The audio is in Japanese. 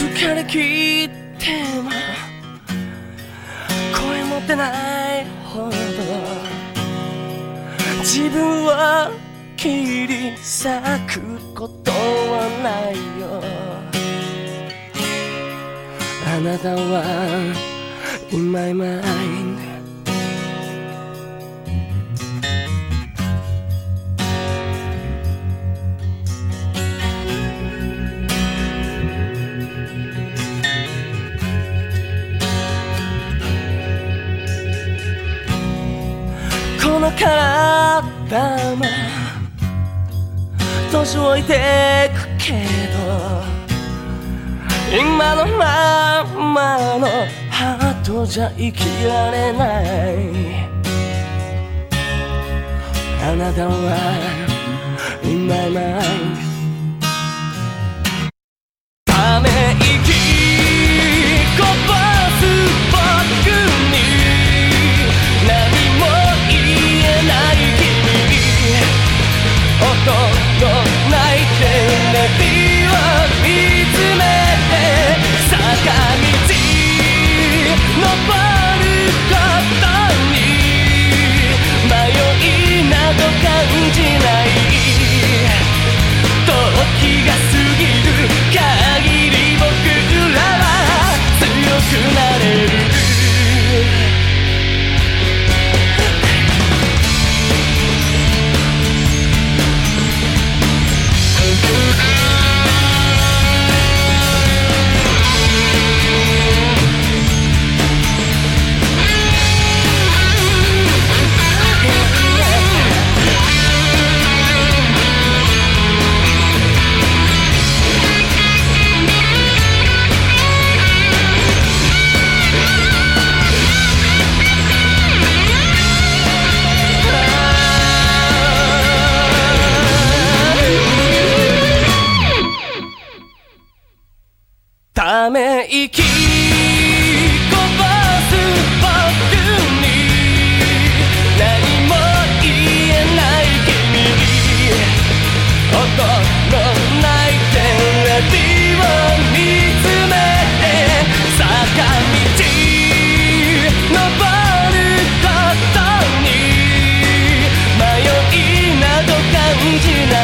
疲れきっても声持ってないほど。自分は切り裂くことはないよ。あなたは in my mind からだま年老いてくけど今のまんまのハートじゃ生きられない。あなたは In my mind ため息こぼす僕に何も言えない君に音のないテレビを見つめて坂道登ることに迷いなど感じない